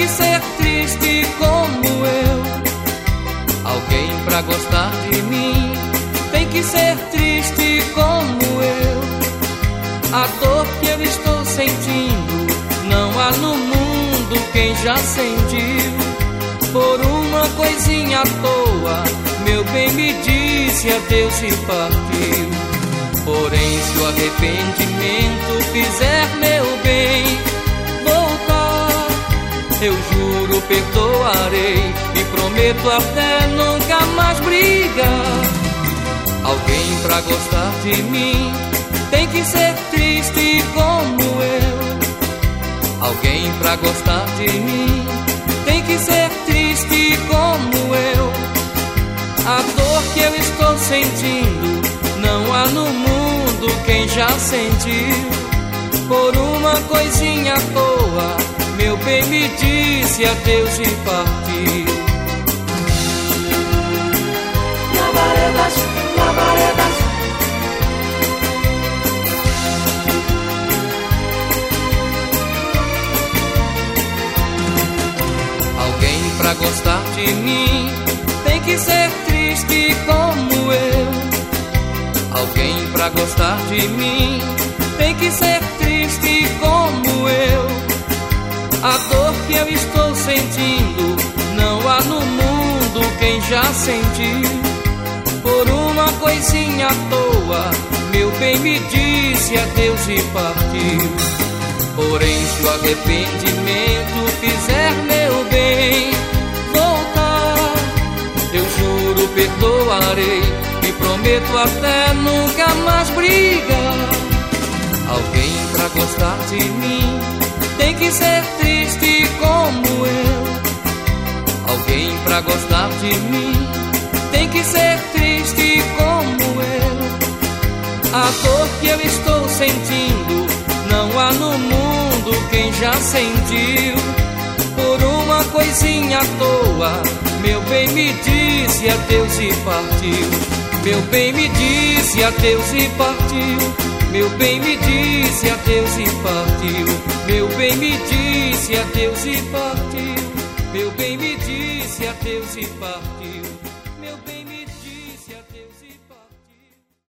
que ser triste como eu. Alguém pra gostar de mim tem que ser triste como eu. A dor que eu estou sentindo não há no mundo quem já sentiu. Por uma coisinha à toa, meu bem me disse adeus e partiu. Porém, se o arrependimento fizer meu prometo até nunca mais brigar. Alguém pra gostar de mim tem que ser triste como eu. Alguém pra gostar de mim tem que ser triste como eu. A dor que eu estou sentindo não há no mundo quem já sentiu. Por uma coisinha à toa, meu bem me disse adeus e partiu. Pra gostar de mim tem que ser triste como eu. Alguém pra gostar de mim tem que ser triste como eu. A dor que eu estou sentindo não há no mundo quem já sentiu. Por uma coisinha à toa, meu bem me disse adeus e partiu. Porém, se o arrependimento fizer meu bem perdoarei e prometo até nunca mais brigar. Alguém pra gostar de mim tem que ser triste como eu. Alguém pra gostar de mim tem que ser triste como eu. A dor que eu estou sentindo não há no mundo quem já sentiu. Por uma coisinha à toa, meu bem me disse adeus e partiu. Meu bem me disse adeus e partiu. Meu bem me disse adeus e partiu. Meu bem me disse adeus e partiu. Meu bem me disse adeus e partiu.